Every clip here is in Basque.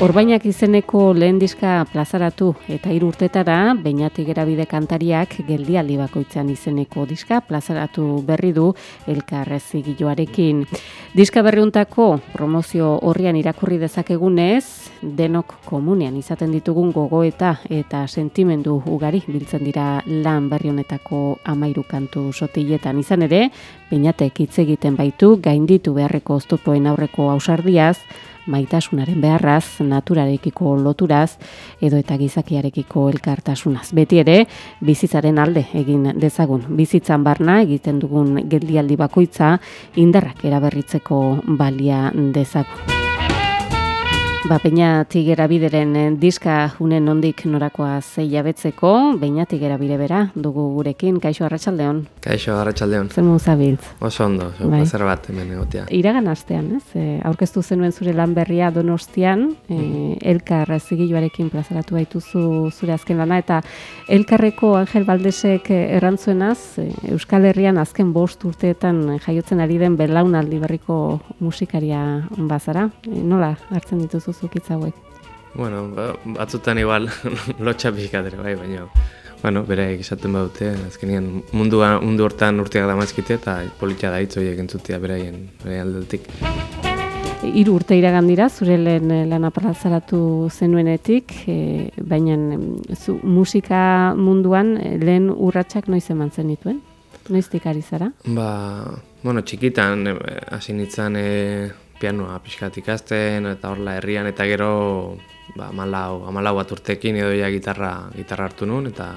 Orbainak izeneko lehen diska plazaratu eta hiru urtetara, bainatik erabide kantariak geldialdi bakoitzan izeneko diska plazaratu berri du elkarrez zigiloarekin. Diska berriuntako promozio horrian irakurri dezakegunez, denok komunean izaten ditugun gogoeta eta sentimendu ugari biltzen dira lan berri honetako amairu kantu sotiletan izan ere, bainatek hitz egiten baitu gainditu beharreko oztopoen aurreko ausardiaz, maitasunaren beharraz, naturarekiko loturaz, edo eta gizakiarekiko elkartasunaz. Beti ere, bizitzaren alde egin dezagun. Bizitzan barna egiten dugun geldialdi bakoitza, indarrak eraberritzeko balia dezagun. Ba, peina tigera bideren eh, diska unen ondik norakoa zeia betzeko, baina tigera bide bera, dugu gurekin, kaixo arratsaldeon. Kaixo arratsaldeon. Zer muzabiltz? Oso ondo, Bai. zer bat hemen egotea. Iragan astean, ez? E, aurkeztu zenuen zure lan berria donostian, e, elkar zigiluarekin plazaratu baituzu zure azken lana, eta elkarreko Angel Baldesek eh, errantzuenaz, Euskal Herrian azken bost urteetan jaiotzen ari den belaunaldi berriko musikaria bazara. E, nola hartzen dituzu zuk hitz hauek? Bueno, ba, batzutan igual lotxa pixkat ere, bai, baina bueno, beraik esaten badute, azkenean mundua, mundu hortan urteak damazkite eta politxa da hitz horiek entzutia beraien, beraien aldetik. Hiru urte iragan dira, zure lehen eh, lana plazaratu zenuenetik, e, baina zu, musika munduan eh, lehen urratsak noiz eman zenituen? Noiztik ari zara? Ba, bueno, txikitan eh, hasi nintzen e, pianoa pixkat ikasten eta horla herrian eta gero ba, amalau, amalau bat urtekin edo ja gitarra, gitarra hartu nun eta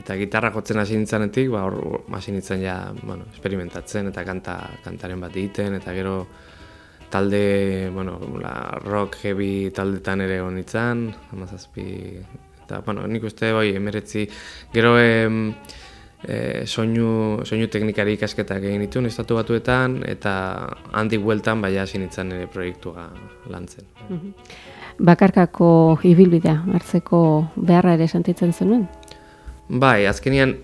eta gitarra jotzen hasi nintzenetik, ba, hor hasi nintzen ja, bueno, experimentatzen eta kanta, kantaren bat egiten eta gero talde, bueno, la rock heavy taldetan ere egon nintzen, amazazpi, eta, bueno, nik uste, bai, emeretzi, gero, em, e, soinu, soinu teknikari ikasketak egin dituen estatu batuetan, eta handik bueltan baina hasi nintzen ere proiektua lantzen. Bakarkako ibilbidea hartzeko beharra ere sentitzen zenuen? Bai, azkenian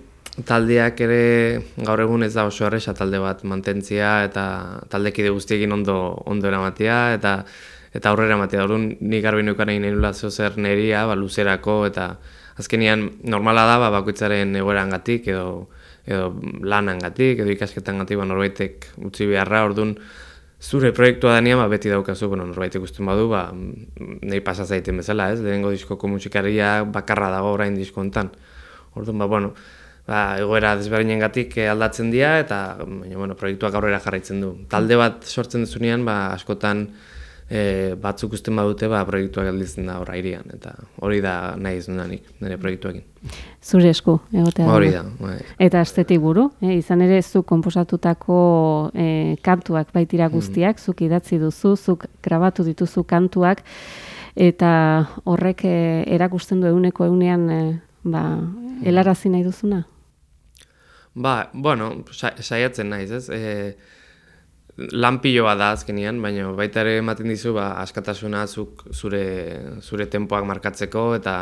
taldeak ere gaur egun ez da oso erresa talde bat mantentzia eta taldekide guztiekin ondo ondo eramatea eta eta aurrera ematea. Orduan nik garbi neukan egin nirula zer neria, ba, luzerako eta azkenian normala da ba, bakoitzaren egoerangatik edo edo lanangatik edo ikasketangatik ba, norbaitek utzi beharra, orduan zure proiektua denean ba, beti daukazu, bueno, norbaitek ikusten badu, ba, nahi pasa zaiten bezala, ez? Lehenengo diskoko musikaria bakarra dago orain disko hontan. Orduan, ba, bueno, ba, egoera desberdinengatik eh, aldatzen dira eta bueno, proiektuak aurrera jarraitzen du. Talde bat sortzen duzunean, ba, askotan e, batzuk usten badute, ba, proiektuak gelditzen da hor airian, eta hori da nahi ez dudanik, nire proiektuekin. Zure esku, egotea. Hori da, bai. Eta estetik buru, eh, izan ere zuk konposatutako eh, kantuak baitira guztiak, zuk idatzi duzu, zuk grabatu dituzu kantuak, eta horrek eh, erakusten du euneko eunean eh, ba, helarazi nahi duzuna? Ba, bueno, sa saiatzen naiz, ez? E, lan pilo bat da azkenian, baina baita ere ematen dizu ba, askatasuna zuk zure, zure tempoak markatzeko eta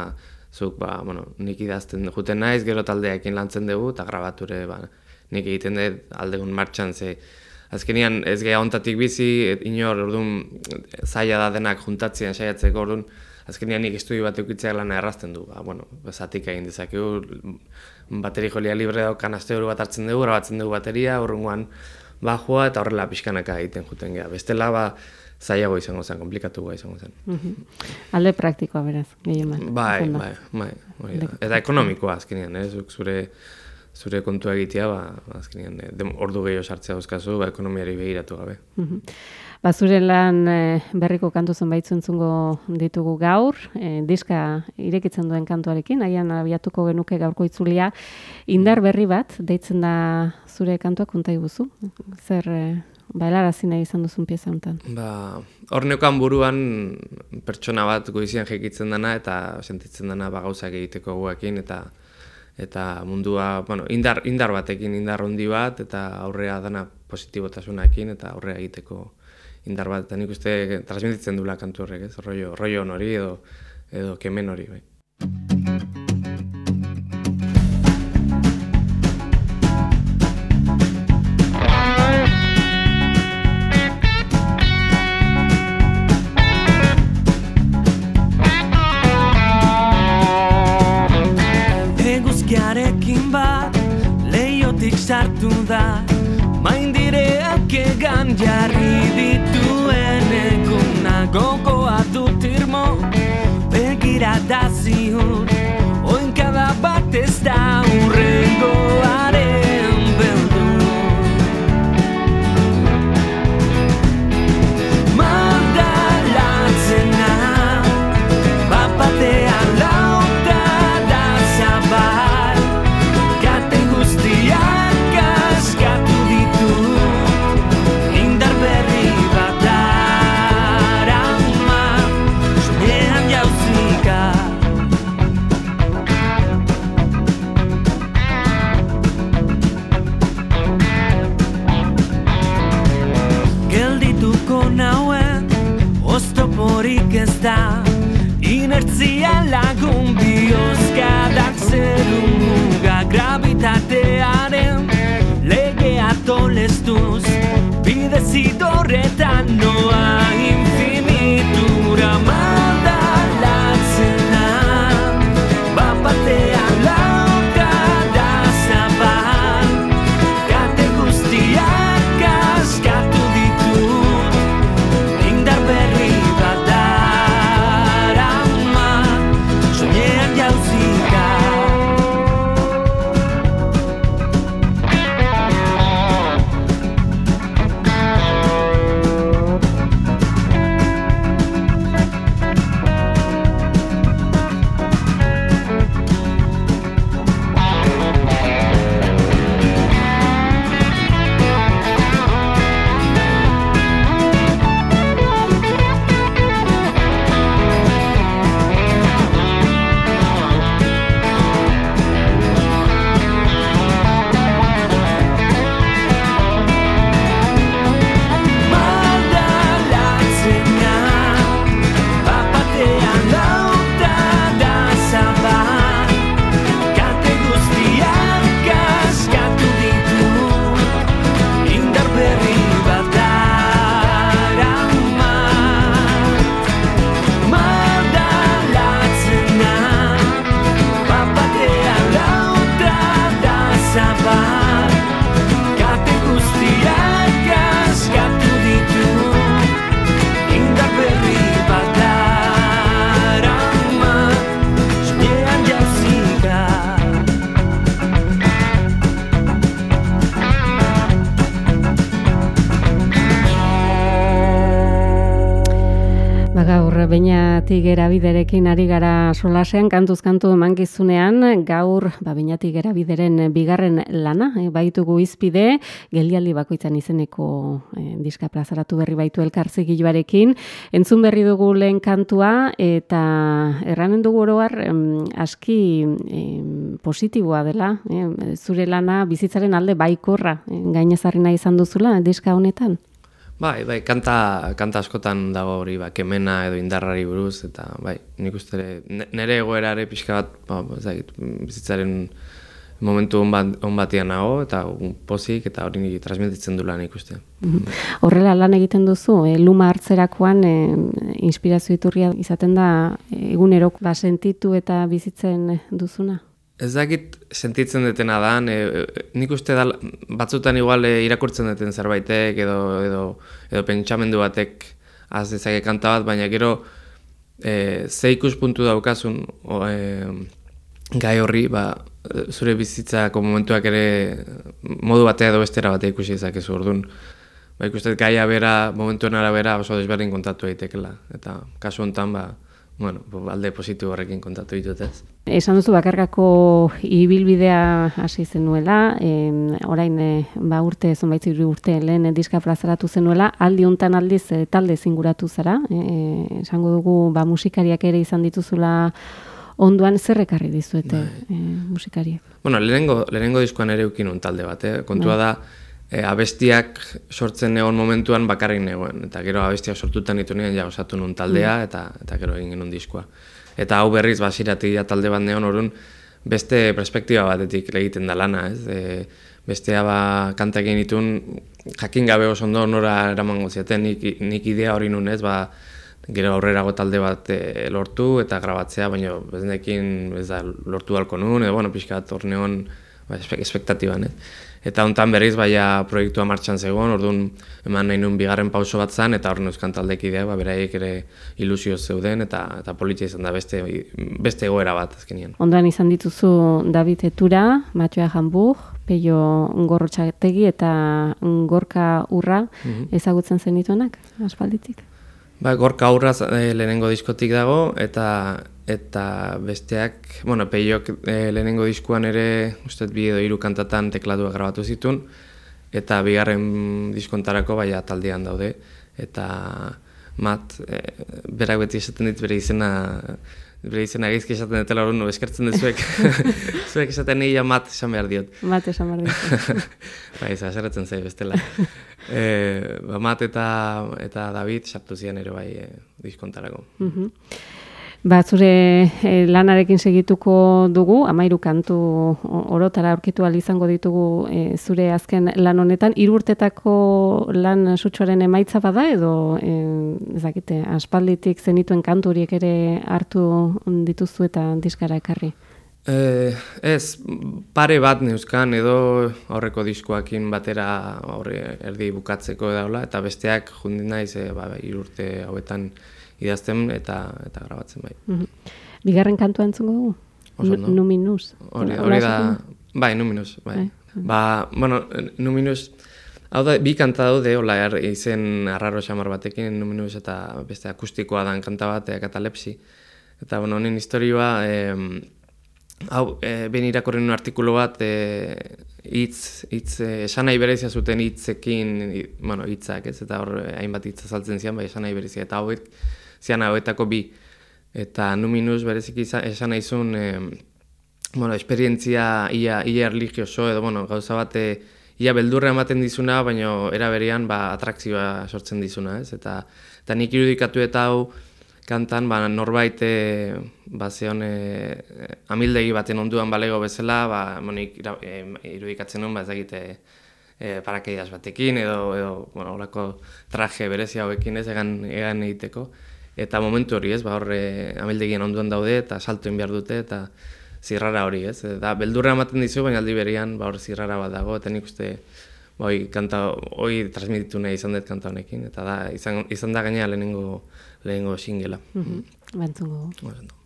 zuk, ba, bueno, nik idazten juten naiz, gero taldeekin lantzen dugu eta grabature, ba, nik egiten dut aldegun martxan, ze azkenian ez geha ontatik bizi, inor, orduan, zaila da denak juntatzen saiatzeko, orduan, azkenean nik estudio bat eukitzeak lana errazten du. Ba, bueno, zatik egin dezakegu, bateri jolia libre daukan aste bat hartzen dugu, grabatzen dugu bateria, urrungoan bajua eta horrela pixkanaka egiten juten geha. Bestela, ba, zailago izango zen, komplikatuagoa izango zen. Alde praktikoa beraz, gehien bat. Bai, bai, bai, hori da. Eta ekonomikoa azkenean, eh? Zuk zure zure kontua egitea, ba, azkenean, eh, ordu gehiago sartzea dauzkazu, ba, ekonomiari begiratu gabe. Ba, zure lan eh, berriko kantu zenbait ditugu gaur, eh, diska irekitzen duen kantuarekin, agian abiatuko genuke gaurko itzulia, indar berri bat, deitzen da zure kantua konta iguzu, zer eh, ba, helarazi nahi izan duzun pieza honetan. Ba, hor buruan pertsona bat goizian jekitzen dana eta sentitzen dana ba, gauzak egiteko guekin eta eta mundua, bueno, indar, indar batekin, indar handi bat eta aurrea dana positibotasunakin eta aurrea egiteko indar bat, eta nik uste transmititzen dula kantu horrek, ez? Rollo, rollo hori edo, edo kemen hori, bai. Beinatik erabiderekin ari gara solasean kantuz kantu emankizunean gaur ba beinatik erabideren bigarren lana e, baitugu izpide geldialdi bakoitzan izeneko e, diska plazaratu berri baitu elkarzigiloarekin entzun berri dugu lehen kantua eta erranen dugu oro har aski em, positiboa dela e, zure lana bizitzaren alde baikorra e, gainezarri nahi izan duzula diska honetan Bai, bai, kanta, kanta askotan dago hori, ba, kemena edo indarrari buruz, eta bai, nik uste nire egoerare pixka bat, ba, ba, ez dakit, bizitzaren momentu on, bat, on batean nago, eta pozik, eta hori nik transmititzen dula nik uste. Horrela lan egiten duzu, e, luma hartzerakoan e, inspirazio iturria izaten da egunero ba, sentitu eta bizitzen duzuna? Ez dakit sentitzen detena da, e, e, nik uste da batzutan igual e, irakurtzen duten zerbaitek edo, edo, edo pentsamendu batek az dezake kanta bat, baina gero e, ze ikuspuntu daukasun o, e, gai horri, ba, zure bizitzako momentuak ere modu batea edo bestera batea ikusi dezakezu orduan. Ba, ikusten dut gaia bera, momentuen arabera oso desberdin kontatu eitekela. Eta kasu honetan, ba, bueno, alde positibo horrekin kontatu ditut ez. Esan duzu bakarkako ibilbidea hasi zenuela, em, orain e, ba urte zonbait hiru urte lehen diska plazaratu zenuela, aldi hontan aldiz e, talde zinguratu zara, e, e, esango dugu ba musikariak ere izan dituzula onduan zer ekarri dizuete e, musikariek. Bueno, lehenengo, lehenengo diskoan ere ukin un talde bat, eh? kontua da, e, abestiak sortzen egon momentuan bakarrik negoen. Eta gero abestiak sortutan ditu nien ja osatu nun taldea eta eta gero egin genuen diskoa. Eta hau berriz basiratik ja talde bat neon orun beste perspektiba batetik egiten da lana, ez? E, bestea ba kanta egin ditun jakin gabe oso ondo nora eramango ziaten nik, nik idea hori nun, ez? Ba, gero aurrerago talde bat e, lortu eta grabatzea, baina beznekin ez da lortu halko nun, edo bueno, pixka bat torneon ba, espe- espektatiban, ez? Eta hontan berriz baia proiektua martxan zegoen, orduan eman nahi nuen bigarren pauso bat zan, eta hor neuzkan taldekideak, ba, beraiek ere ilusio zeuden, eta, eta politia izan da beste, beste egoera bat azkenien. Ondoan izan dituzu David Etura, Matioa Jambur, Peio Gorrotxategi eta Gorka Urra ezagutzen zenituenak, aspalditik? Ba, gorka aurra e, lehenengo diskotik dago, eta eta besteak, bueno, peiok e, lehenengo diskuan ere, uste bi edo hiru kantatan teklatua grabatu zitun, eta bigarren diskontarako baina taldean daude, eta mat, e, berak beti esaten dit bere izena, bere izena gaizki esaten dutela hori, no, eskertzen dezuek, zuek esaten nila mat esan behar diot. Bat esan behar dizu. Bai, ez, azerretzen zai bestela. e, ba, mat eta, eta David sartu zian ere bai e, diskontarako. Mhm. Ba, zure eh, lanarekin segituko dugu, amairu kantu orotara aurkitu izango ditugu eh, zure azken lan honetan. Hiru urtetako lan sutsuaren emaitza bada edo eh, ez dakite, aspalditik zenituen kantu horiek ere hartu dituzu eta diskara ekarri. E, ez, pare bat neuzkan edo aurreko diskoakin batera aurre erdi bukatzeko daula eta besteak jundin naiz e, ba, hiru urte hauetan idazten eta eta grabatzen bai. Mhm. Bigarren kantua entzungo dugu? Oso Numinus. Hori, hori da, bai, Numinus, bai. Bai. Ba, bueno, Numinus, hau da, bi kanta daude, hola, er, izen arraro xamar batekin, Numinus eta beste akustikoa dan kanta bat, katalepsi. Eta, bueno, honen historioa, em, hau, e, ben irakorri nun artikulu bat, e, hitz, hitz, e, esan berezia zuten hitzekin, bueno, hitzak, ez, eta hor e, hainbat hitz azaltzen zian, bai, esan berezia, eta hauek, zian hauetako bi. Eta Numinus bereziki izan- esan nahi zuen, em, bueno, esperientzia ia, ia erligioso edo, bueno, gauza bate ia beldurra ematen dizuna, baina era berean ba, atrakzioa sortzen dizuna, ez? Eta, eta nik irudikatu eta hau kantan, ba, norbait e, ba, zeon e, amildegi baten onduan balego bezala, ba, bueno, nik ira- e, irudikatzen nuen, ba, ez dakit, e, e, parakeidas batekin, edo, edo bueno, traje berezia hauekin ez, egan, egan egiteko. Eta momentu hori ez, ba, horre amildegien onduan daude, eta salto behar dute, eta zirrara hori ez. Da, beldurra ematen dizu, baina aldi berean, ba, hor zirrara bat dago, eta nik uste, ba, hoi, kanta, hoi transmititu nahi izan dut kanta honekin, eta da, izan, izan da gainera lehenengo, lehenengo singela. Mhm. Ba, entzungo dugu.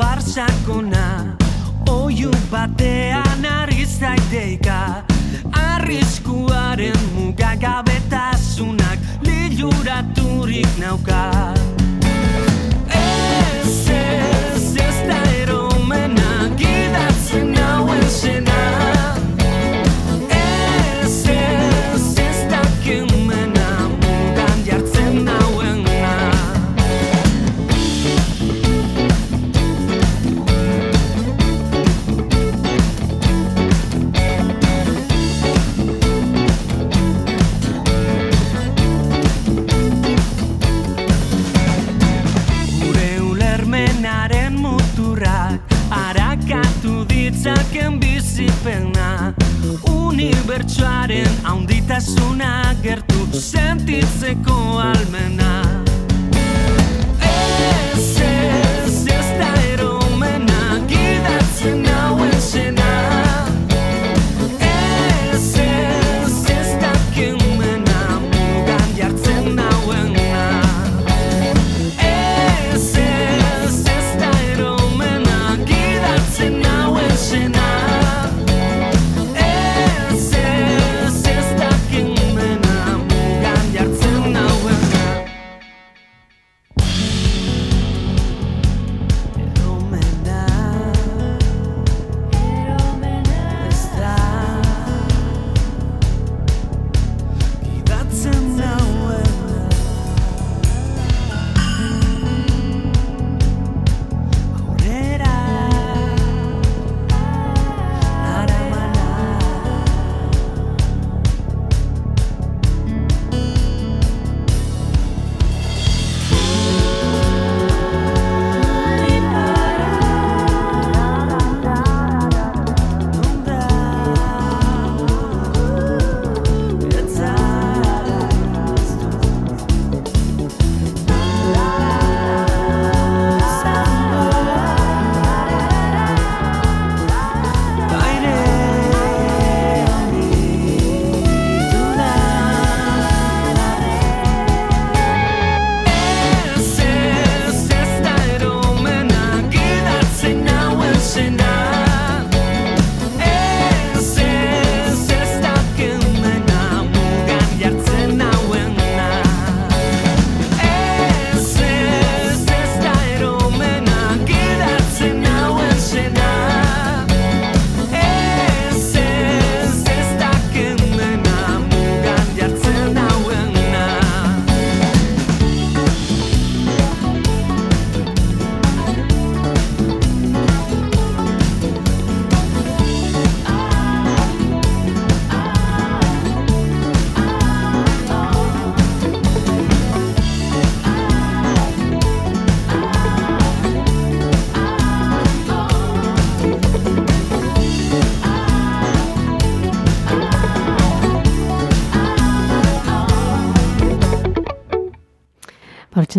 Labar sakona Oiu batean ari zaiteika Arriskuaren mugagabetasunak Liluraturik nauka. Ez, ez, ez da eromena. Gidatzen hauen zena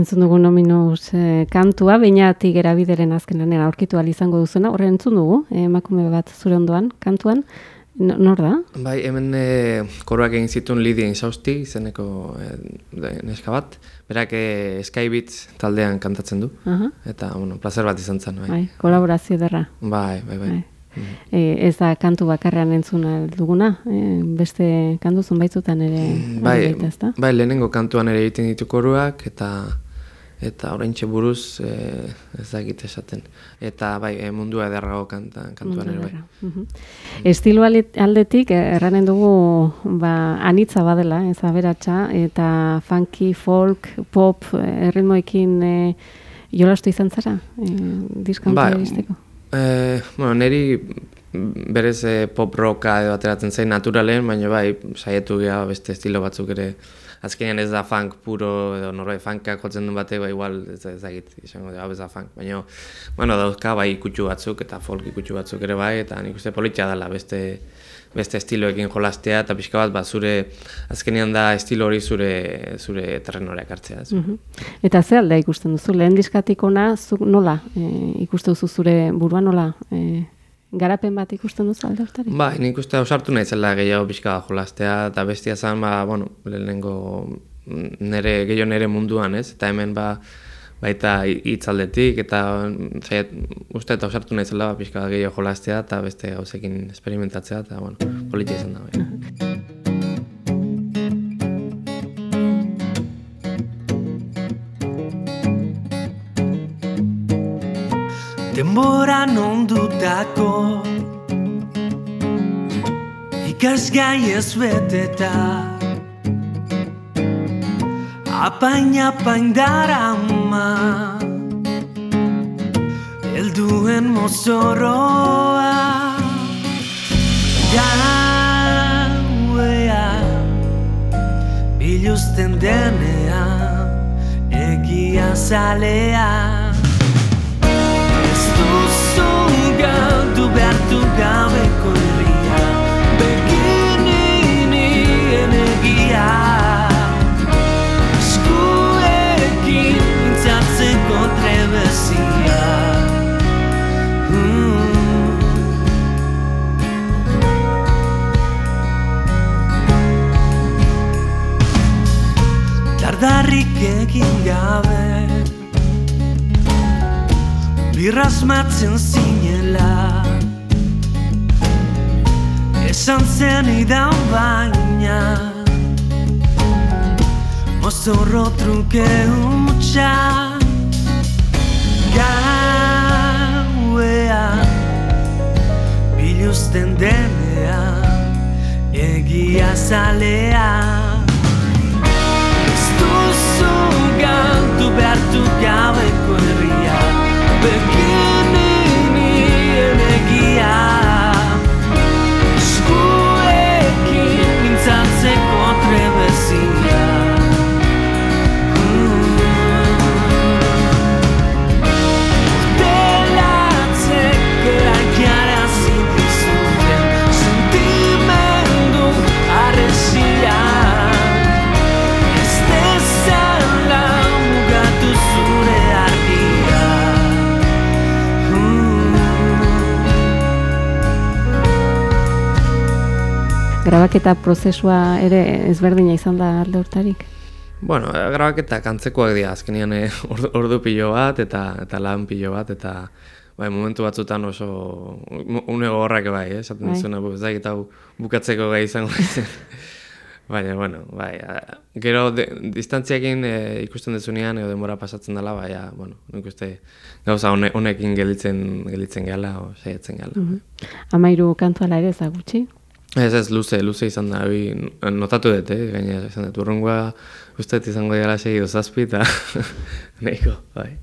Hortzen dugu nominus eh, kantua, bainatik erabideren azkenan aurkitu ahal izango duzuna, horren entzun dugu, eh, emakume bat zure ondoan, kantuan, No- nor da? Bai, hemen e, koroak egin zituen Lidia Insausti, izeneko e, neska bat. Berak e, Skybeats taldean kantatzen du. Aha, Eta, bueno, placer bat izan zen, bai. bai, kolaborazio derra. Bai, bai, bai. Bai. E, ez da kantu bakarrean entzun duguna, e, beste kantu zunbaitzutan ere Bai, baita, ezta? bai, lehenengo kantuan ere egiten ditu koruak, eta eta oraintxe buruz e, ez dakit esaten. Eta bai, e, mundua ederrago kanta, kantuan ere bai. Mhm. Estilo ale- aldetik eh, erranen dugu ba, anitza badela, ez aberatsa, eta funky, folk, pop, erritmoekin eh, jolastu izan zara, eh, diskan Bai, iristeko? E, bueno, neri berez e, pop rocka edo ateratzen zain naturalen, baina bai, saietu geha beste estilo batzuk ere. Azkenean ez da funk puro edo norbait funkak jotzen duen batek, ba igual ez, ez dakit, izango da, ez da funk. Baina, bueno, dauzka bai ikutsu batzuk eta folk ikutsu batzuk ere bai, eta nik uste politia dela beste beste estiloekin jolastea eta pixka bat ba, zure azkenean da estilo hori zure zure terrenoreak hartzea. Ez. Mhm. Eta ze aldea ikusten duzu, lehen diskatik ona, zuk nola e, ikusten duzu zure burua nola, e, garapen bat ikusten duzu alde hortarik? Bai, nik uste ausartu naizela gehiago pixka jolastea, eta bestia zen, ba, bueno, lehenengo nere, gehiago nere munduan, ez? Eta hemen, ba, baita hi- hitzaldetik, eta zaiet, uste eta ausartu naizela ba, pixka gehiago jolastea, eta beste gauzekin experimentatzea, eta, bueno, politia izan da, bai. Denbora ondutako Ikasgai ez beteta Apain apain darama Helduen mozoroa Gauea Biluzten denean Egia zalean Ez duzu galdu behartu gabeko herria Beginini enegia Eskuekin mintzatzeko trebezia Mm. Egin gabe Birrasmatzen zinela. Esan zen idan baina. Mozorro truke hutsa. Gauea. Biluzten denean Egia zalean Ez duzu galdu Grabaketa prozesua ere ezberdina izan da alde hortarik? Bueno, eh, grabaketak antzekoak dira, azkenean eh, ordu, ordu pilo bat, eta eta lan pilo bat, eta bai, momentu batzutan oso une gogorrak bai, eh, esaten Bai. dizuna, ez dakit hau bukatzeko gai izango zen. Baina, bueno, bai, a- gero de, distantziakin eh, ikusten dezunean, edo denbora pasatzen dela, bai, ja, bueno, nik uste gauza hone, honekin gelditzen, gelditzen gala, o saiatzen gala. Amairu kantuala ere ez da gutxi? Ez ez, luze, luze izan da, hori notatu dut, eh? gaina izan dut, urrungoa uste izango dira segi zazpi eta nahiko, bai.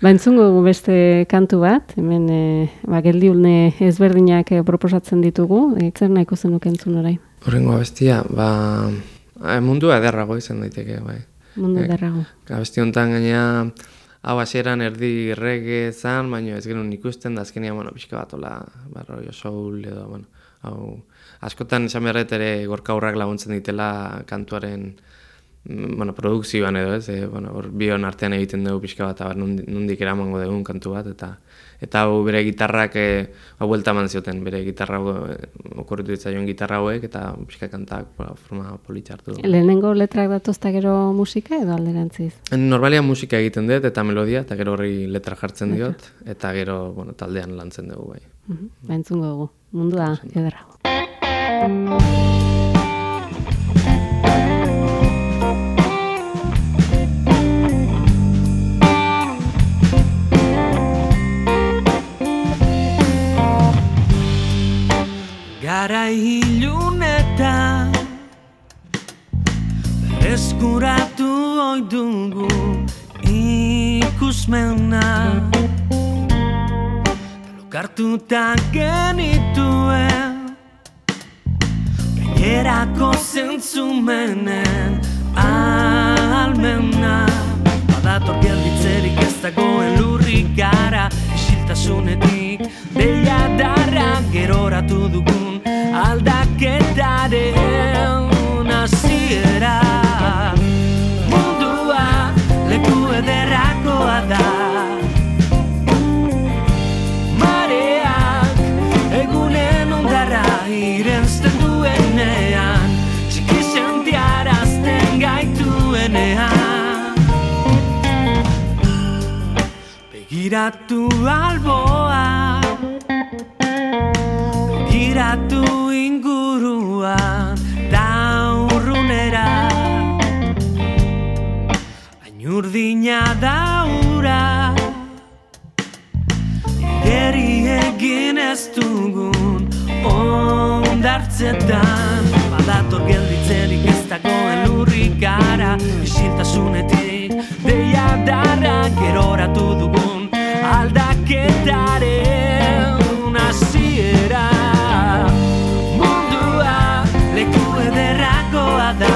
Ba, entzungo dugu beste kantu bat, hemen e, ba, geldiulne ezberdinak eh, proposatzen ditugu, e, zer nahiko zenuke entzun orain, Urrengoa bestia, ba, mundua ederrago izan daiteke, bai. mundu Eh, derrago. Abesti honetan gaina, hau hasieran erdi reggae zan, baina ez genuen ikusten, da azkenean, bueno, pixka bat, ola, barroio soul edo, bueno, hau, askotan esan beharret ere gorka aurrak laguntzen ditela kantuaren mm, bueno, produkzioan edo ez, e, bueno, hor bion artean egiten dugu pixka bat, abar, nondik, nondik eramango dugun kantu bat, eta eta hau bere gitarrak e, hau buelta eman zioten, bere gitarra hau, e, okorritu ditzaion gitarra hauek, eta pixka kantak ba, forma politxa hartu du. Lehenengo letrak datozta gero musika edo alderantziz? Normalian musika egiten dut, eta melodia, eta gero horri letra jartzen diot, eta gero, bueno, taldean lantzen dugu bai. Mhm, Ba, entzungo dugu. Mundua ederrago. Gara ilunetan Eskuratu oi dugu ikusmena Lokartuta genituen. Gainerako zentzumenen almena Badator gelditzerik ez dagoen lurrik gara Isiltasunetik. Deia darra geroratu dugun aldaketaren hasiera. Mundua leku ederrakoa Begiratu alboa. Begiratu inguruan Daurrunera Ainurdina daura Geri egin ez dugun ondartzetan. Badator gelditzerik ez dagoen lurrik gara. Isiltasunetik deia darra geroratu dugun aldaketaren hasiera. Mundua leku ederrakoa da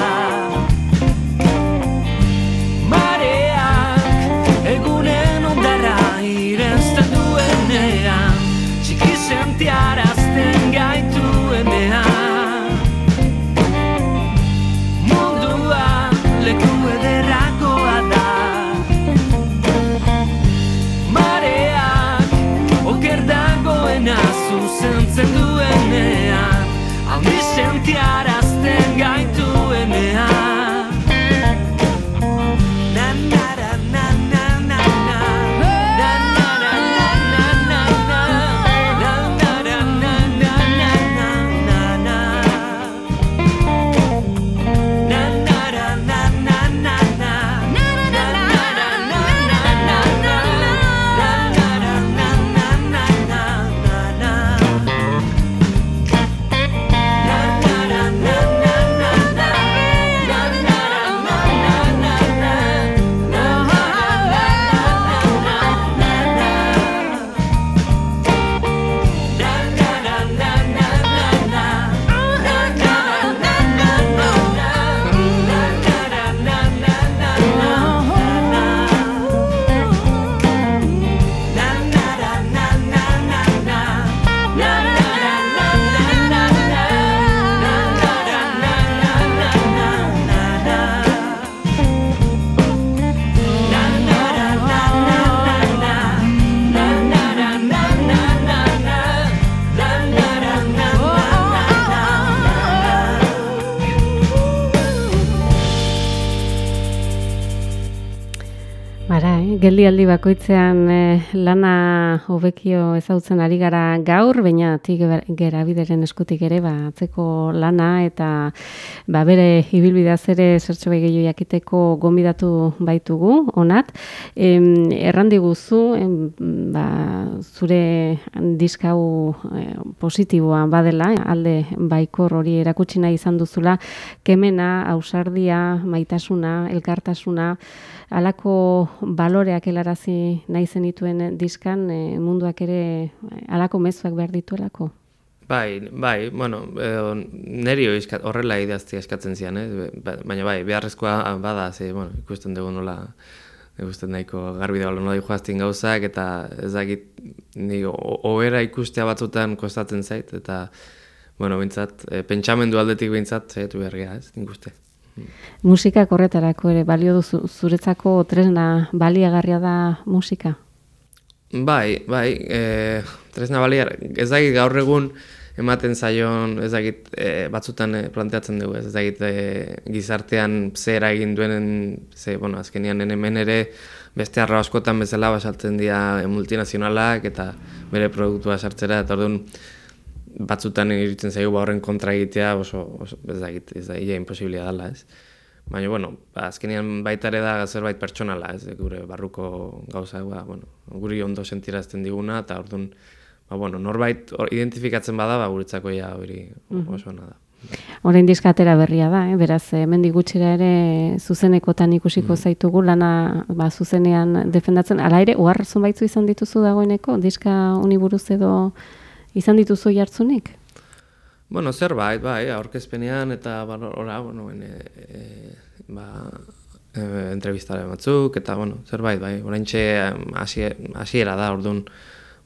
geldialdi bakoitzean eh, lana hobekio ezautzen ari gara gaur, baina gerabideren eskutik ere, ba, atzeko lana eta ba, bere ibilbideaz ere zertxo gehiago jakiteko gonbidatu baitugu, onat. Em, errandi guzu, em, ba, zure diskau eh, positiboa badela, alde baikor hori erakutsi nahi izan duzula, kemena, ausardia, maitasuna, elkartasuna, alako baloreak helarazi nahi zenituen diskan e, munduak ere e, alako mezuak behar dituelako. Bai, bai, bueno, edo, neri horrela idazti eskatzen zian, eh? Ba- baina bai, beharrezkoa bada, ze, bueno, ikusten dugu nola, ikusten nahiko garbi dago nola joaztien gauzak, eta ez dakit, ni o- ohera ikustea batzutan kostatzen zait, eta, bueno, bintzat, e, pentsamendu aldetik bintzat, zaitu behar ez, nik. Musika horretarako ere balio du zu- zuretzako tresna baliagarria da musika? Bai, bai, e, tresna balia, ez dakit gaur egun ematen zaion, ez dakit e, batzutan e, planteatzen dugu, ez dakit e, gizartean zera egin duenen, ze, bueno, azkenian hemen ere beste arro askotan bezala basaltzen dira multinazionalak eta bere produktua sartzera, eta orduan batzutan iruditzen zaigu ba horren kontra egitea oso, oso ez dakit, ez da, ia imposiblia dela, ez. Baina, bueno, ba, azkenean baita ere da zerbait pertsonala, ez, gure barruko gauza, ba, bueno, guri ondo sentirazten diguna, eta orduan, ba, bueno, norbait hor- identifikatzen bada, ba, guretzako ja hori oso ona da. Orain diskatera berria da, eh? beraz, hemendik gutxira ere zuzenekotan ikusiko zaitugu lana ba, zuzenean defendatzen. Hala ere, oharrazun baitzu izan dituzu dagoeneko, diska honi buruz edo izan dituzu jartzunik? Bueno, zerbait, bai, aurkezpenean eta ba, ora, bueno, en, e, e, ba, e, entrevistare batzuk, eta, bueno, zerbait, bai, oraintxe em, hasie- hasiera da, orduan,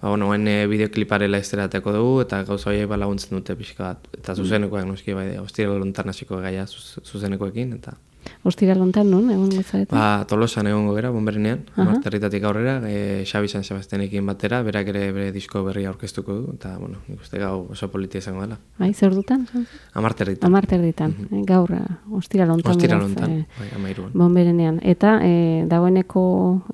ba, bueno, en e, bideoklipare laizterateko dugu, eta gauza horiek ba, laguntzen dute pixka bat, eta zuzenekoak noski, bai, ostira lontan hasiko gaia zuz- zuzenekoekin, eta, Ostira lontan nun, egon gozarete? ba, tolosan egongo gera, bonberenean, marterritatik aurrera, e, Xabi San Sebastianekin batera, berak ere bere disko berria aurkeztuko du, eta, bueno, nik uste gau oso politia izango dela. Bai, zer dutan? Amarterritan. Amarte erditan, eh, gaur, eh, ostira lontan. Ostira lontan, eh, bai, amairuan. Bonberenean. Eta e, dagoeneko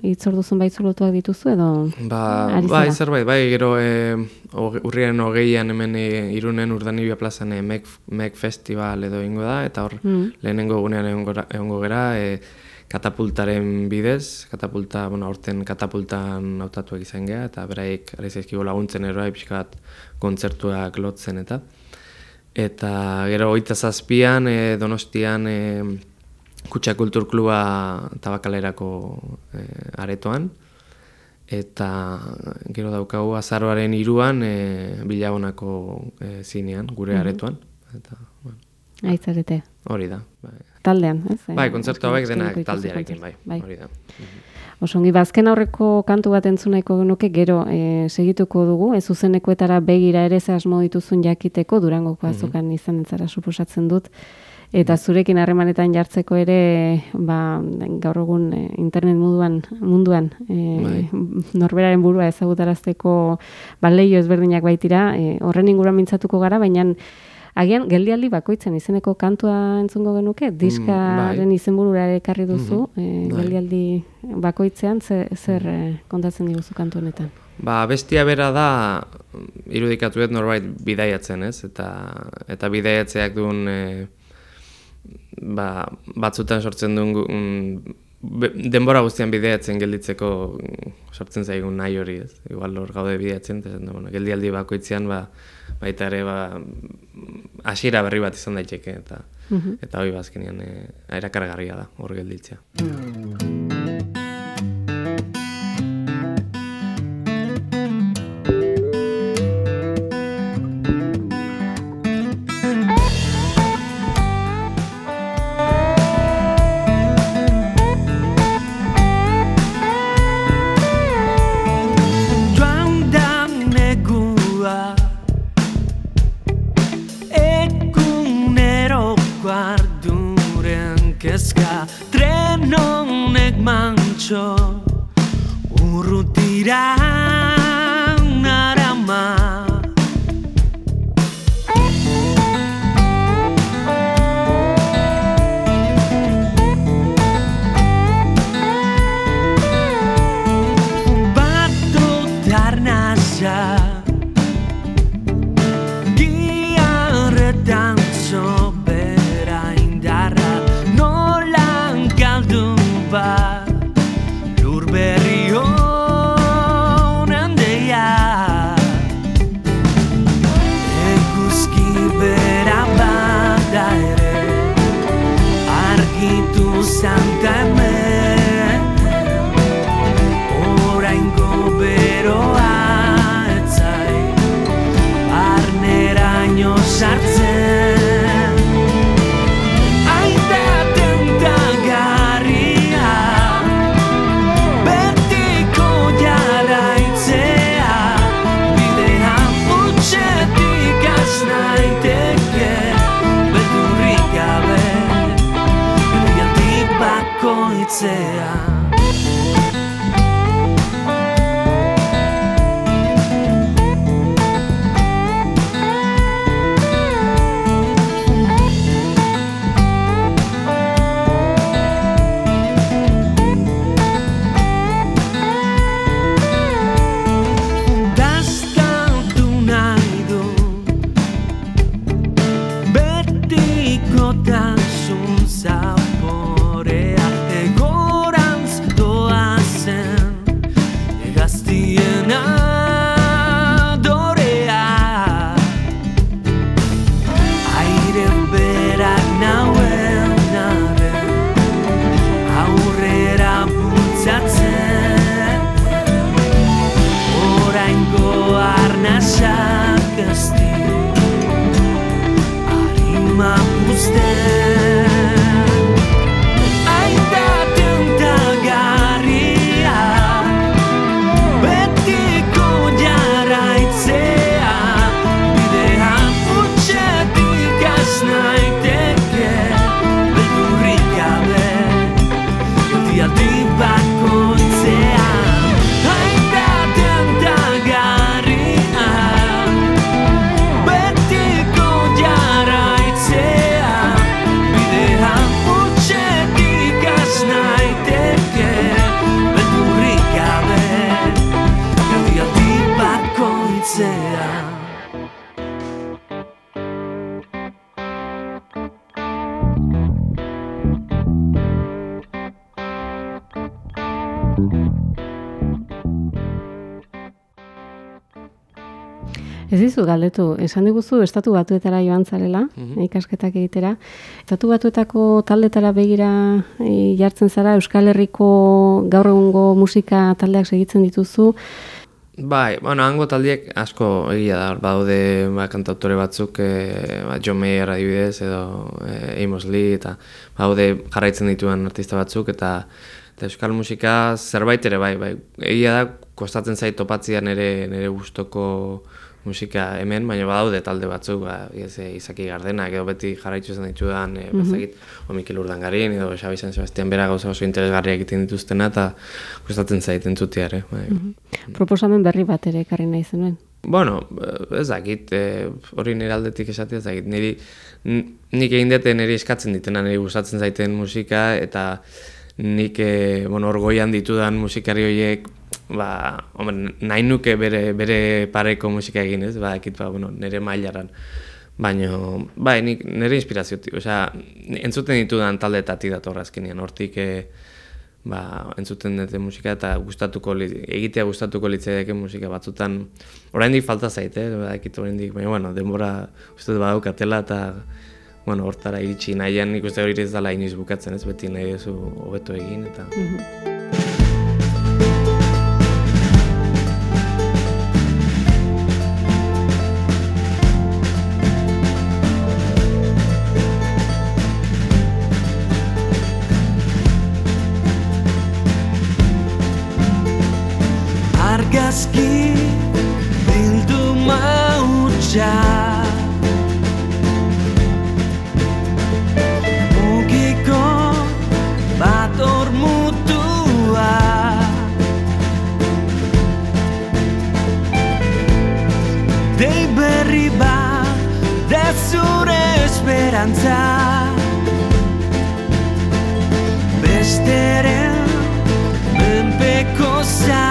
itzorduzun baitzulotuak dituzu edo? Ba, Ari bai, zerbait, bai, gero e, urriaren hogeian hemen e, irunen urdanibia plazan e, Mek, Mek Festival edo ingo da, eta hor Mm. lehenengo egunean egongo gera- egongo gera, e, katapultaren bidez, katapulta, bueno, aurten katapultan hautatuak izan gea, eta beraik ari zaizkigo laguntzen eroa, pixka bat kontzertuak lotzen eta. Eta gero hogeita zazpian, e, donostian, e, Kutxa Kulturkluba tabakalerako e, aretoan, eta gero daukagu azaroaren iruan e, bilabonako e, zinean, gure aretoan. Eta, bueno, Aitzarete. hori da. Bai, Taldean, ez? Eh, bai kontzertu hauek denak taldearekin, bai, bai. hori da. Osongi, bazken aurreko kantu bat entzunaiko genuke, gero e, segituko dugu, ez zuzenekoetara begira ere ze asmo dituzun jakiteko, durangoko azokan izan entzara suposatzen dut, eta zurekin harremanetan jartzeko ere, ba, gaur egun e, internet munduan, munduan e, norberaren burua ezagutarazteko ba, leio ezberdinak baitira, e, horren inguruan mintzatuko gara, baina Agian, geldialdi bakoitzen izeneko kantua entzungo genuke, diskaren izenburura ere ekarri duzu, eh, bai. geldialdi bakoitzean, ze, zer eh, kontatzen diguzu kantu honetan. Ba, bestia bera da irudikatu dut norbait bidaiatzen, ez? Eta eta bidaiatzeak duen e, ba, batzutan sortzen duen mm, be- denbora guztian bidaiatzen gelditzeko mm, sortzen zaigun nahi hori, ez? Igual hor gaude bidaiatzen, eta da, bueno, geldialdi bakoitzean ba, baita ere ba, mm, hasiera berri bat izan daiteke, eta eta hori bazkenean e, erakargarria da hor gelditzea. Mantxo Urrutira dizu galdetu, esan diguzu estatu batuetara joan zarela, Mhm. ikasketak egitera. Estatu batuetako taldetara begira e, jartzen zara, Euskal Herriko gaur egungo musika taldeak segitzen dituzu. Bai, bueno, hango taldiek asko egia da, badaude ba, kantautore batzuk, e, ba, John Mayer adibidez, edo e, Amos Lee, eta badaude jarraitzen dituen artista batzuk, eta, eta euskal musika zerbait ere bai, bai. Egia da, kostatzen zait topatzia nere, nere gustoko musika hemen, baina badaude talde batzuk, ba, ez, e, Izaki Gardenak, edo beti jarraitu izan ditudan, e, bazakit, o Mikel Urdangarin, edo Xabi San Sebastian bera gauza oso interesgarriak egiten dituztena, eta kostatzen zait entzutea ere. Bai. Proposamen berri bat ere ekarri nahi zenuen. Bueno, eh, ez dakit, eh, hori nire aldetik esatea ez dakit, niri, nik egin dute niri eskatzen ditena, niri gustatzen zaiten musika, eta nik, eh, bueno, orgoian ditudan musikari horiek, ba, hombre, nahi nuke bere, bere pareko musika egin, ez, ba, ekit, ba, bueno, nire mailaran. Baina, bai, nik nire inspiraziotik, osea, entzuten ditudan taldetatik dator azkenean, hortik, eh, ba, entzuten dute musika eta gustatuko egitea gustatuko litzaidake musika batzutan. Oraindik falta zaite, eh, badakit oraindik, baina bueno, denbora uste dut badaukatela eta bueno, hortara iritsi nahian nik uste hori ez dela inoiz bukatzen, ez? Beti nahi duzu hobeto egin eta Argazki esperantza. Besteren menpeko zara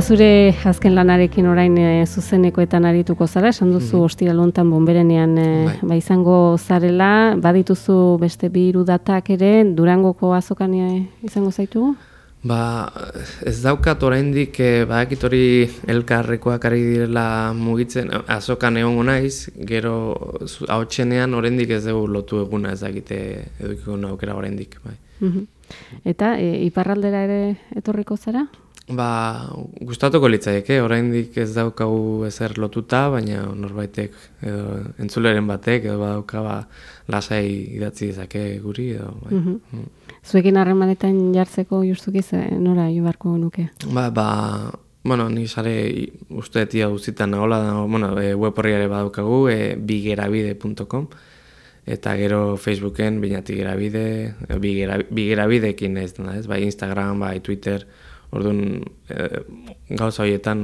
zure azken lanarekin orain e, zuzenekoetan arituko zara, esan duzu mm lontan bonberenean e, Bai. ba, izango zarela, badituzu beste bi hiru datak ere, Durangoko azokan e, izango zaitugu? Ba, ez daukat oraindik eh, badakit hori elkarrekoak ari direla mugitzen, azokan egongo naiz, gero ahotsenean oraindik ez dugu lotu eguna ez dakite edukiko aukera oraindik, bai. Mhm. Eta e, iparraldera ere etorriko zara? Ba, gustatuko litzaidake, oraindik ez daukagu ezer lotuta, baina norbaitek edo entzuleren batek edo badauka ba, lasai idatzi dezake guri edo bai. Mhm. Zuekin harremanetan jartzeko justuki ze nora jo beharko nuke? Ba, ba, bueno, ni sare uste tia guztietan nagola, bueno, e, web horriare badaukagu, e, bigerabide.com, eta gero Facebooken binatik gerabide, bigera, bigerabidekin ez da, ez, bai Instagram, bai Twitter, orduan e, gauza horietan,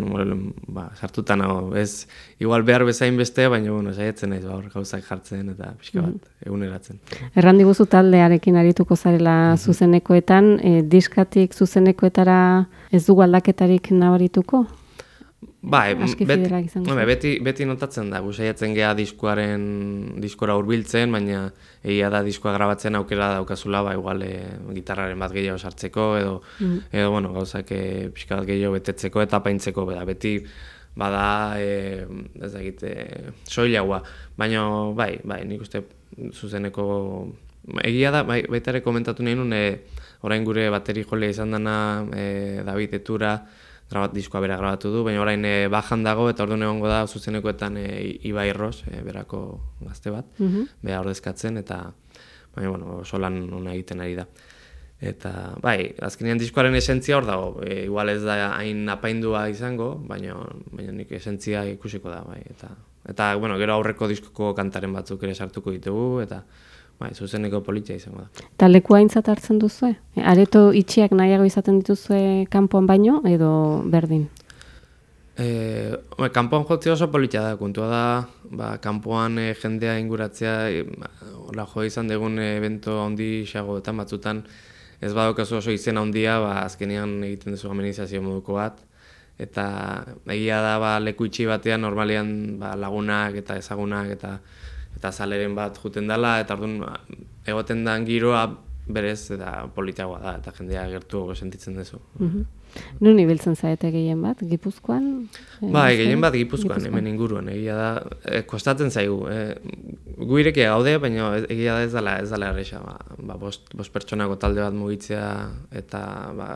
ba, sartuta nago, ez, igual behar bezain beste, baina, bueno, saiatzen naiz, ba, hor gauzak jartzen, eta pixka bat, eguneratzen. Erran diguzu taldearekin arituko zarela zuzenekoetan, e, diskatik zuzenekoetara ez dugu aldaketarik nabarituko? Bai, Aski bet- izango zara. beti, beti notatzen da, saiatzen gea diskoaren diskora hurbiltzen, baina egia da diskoa grabatzen aukera daukazula, ba, igual e, gitarraren bat gehiago sartzeko, edo, edo bueno, gauzak e, pixka bat gehiago betetzeko eta apaintzeko, beda, beti bada, e, ez da egite, soilagoa, baina bai, bai, nik uste zuzeneko, egia da, bai, baita ere komentatu nahi nun, e, orain gure bateri jolea izan dana e, David Etura, grabat, diskoa bera grabatu du, baina orain e, bajan dago eta orduan egongo da zuzenekoetan e, Ibai Ros, e, berako gazte bat, Mhm. bera ordezkatzen eta baina bueno, oso lan ona egiten ari da. Eta bai, azkenean diskoaren esentzia hor dago, e, igual ez da hain apaindua izango, baina, baina nik esentzia ikusiko da, bai. Eta, eta bueno, gero aurreko diskoko kantaren batzuk ere sartuko ditugu, eta bai, zuzeneko politia izango da. Eta leku aintzat hartzen duzue? Areto itxiak nahiago izaten dituzue kanpoan baino edo berdin? E, kanpoan jotzea oso politia da, kontua da, ba, kanpoan e, jendea inguratzea, e, ba, hola jo izan dugun evento handi xagoetan batzutan, ez badaukazu oso izen handia, ba, azkenean egiten duzu amenizazio moduko bat, eta egia da ba, leku itxi batean normalean ba, lagunak eta ezagunak eta eta zaleren bat juten dela, eta orduan egoten da giroa berez eta politagoa da, eta jendea gertuago sentitzen duzu. Mhm. Nun ibiltzen zaete gehien bat, Gipuzkoan? Eh, Bai, gehien bat Gipuzkoan, hemen inguruan, egia da, e, kostatzen zaigu. E, gu irekia gaude, baina egia da ez dela, ez dela erresa, ba, ba, bost, bost pertsonako talde bat mugitzea, eta ba,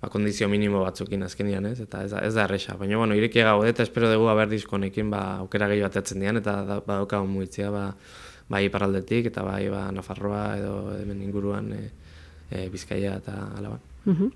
ba, kondizio minimo batzukin azkenian, ez? Eta ez da, ez da erresa. Baina, bueno, irekia gaude, eta espero dugu haber diskonekin, ba, aukera gehi batetzen dian, eta da, badaukagun mugitzea, ba, bai iparraldetik, eta bai, ba, Nafarroa, edo hemen inguruan, e, e, Bizkaia eta alaban. Mhm.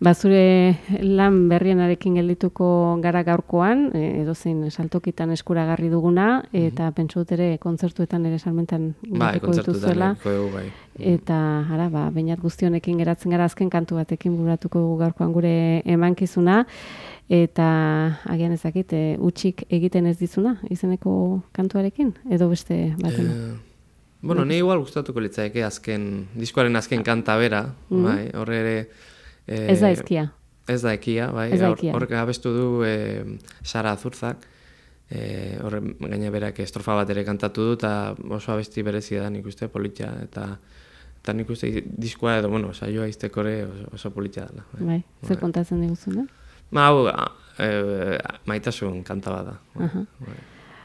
Ba, zure lan berrienarekin geldituko gara gaurkoan, e, edozein saltokitan eskuragarri duguna, eta pentsu dut ere kontzertuetan ere salmentan Mhm. Bai, dugu, bai. Eta, ara, ba, bainat guztionekin geratzen gara azken kantu batekin buratuko dugu gaurkoan gure emankizuna, eta agian ezakit, e, utxik egiten ez dizuna, izeneko kantuarekin, edo beste batena. Eh, bueno, ni igual gustatuko litzaike azken, diskoaren azken kanta bera, bai, horre ere... eh, ez da ezkia. Ez da ekia, bai, Ez da hor- ekia. horrek abestu du eh, Sara Azurzak, eh, horre gaina berak estrofa bat ere kantatu du, eta oso abesti berezia da nik uste, politia, eta eta nik uste diskoa edo, bueno, saioa izteko ere oso, oso politia dela. Bai. Bai, zer kontatzen diguzuna? Ma, hau, eh, maitasun kanta bat da. Bai, Aha. bai.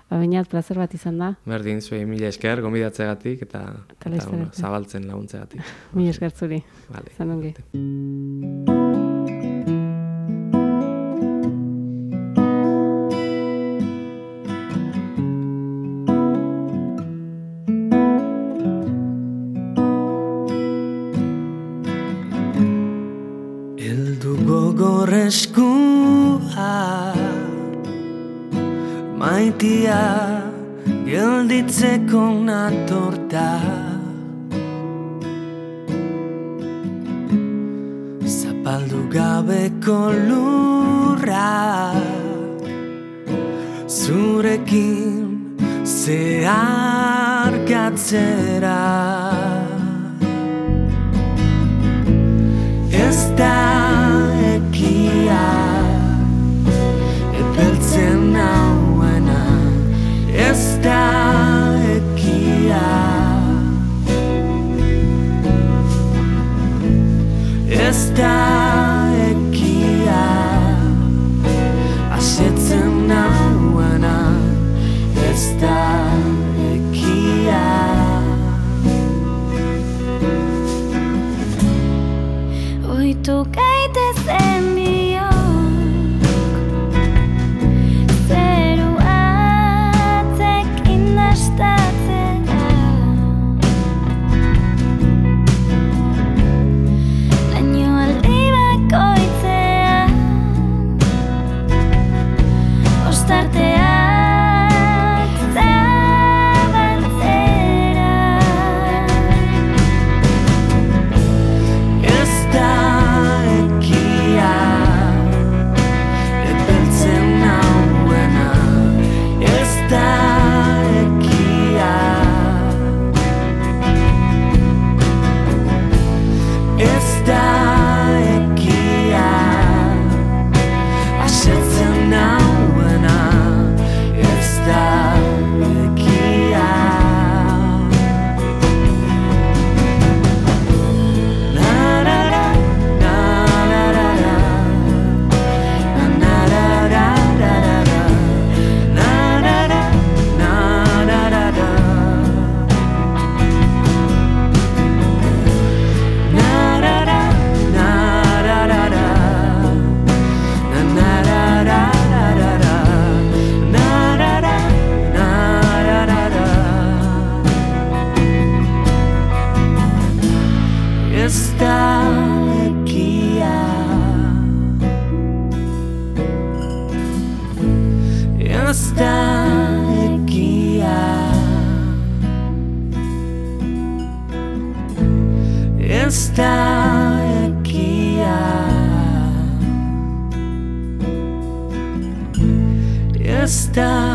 Ba, bainat plazer bat izan da, Berdin zuei mila esker, gomidatzegatik eta, Eta eta bueno, zabaltzen laguntzegatik. mi esker zuri. Vale. Zan Está ekia Está